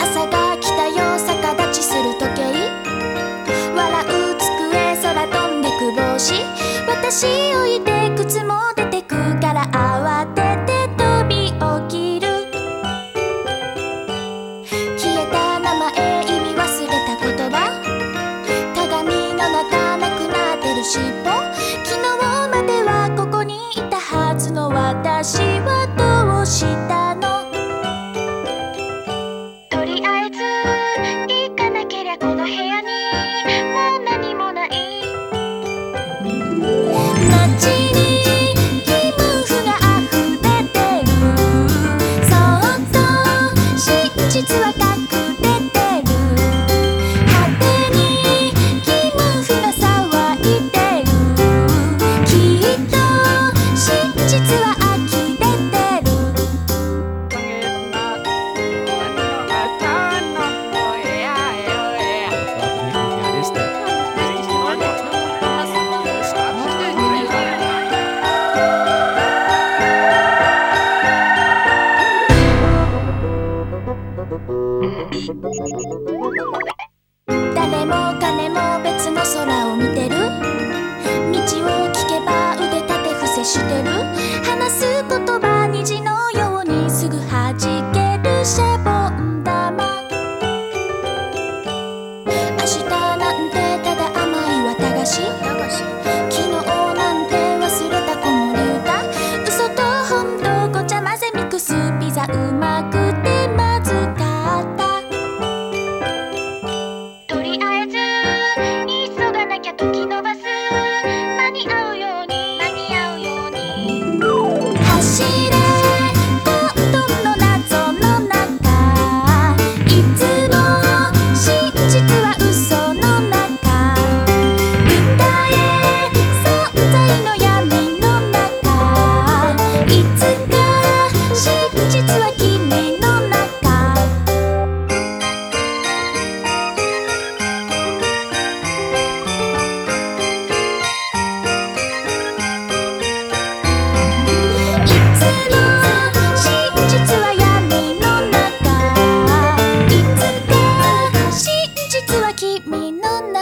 朝が来たよ逆立ちする時計。笑う机空飛んでく帽し私私はどうしたの？とりあえず行かなけりゃこの部屋にもう何もない。誰も金も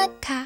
中。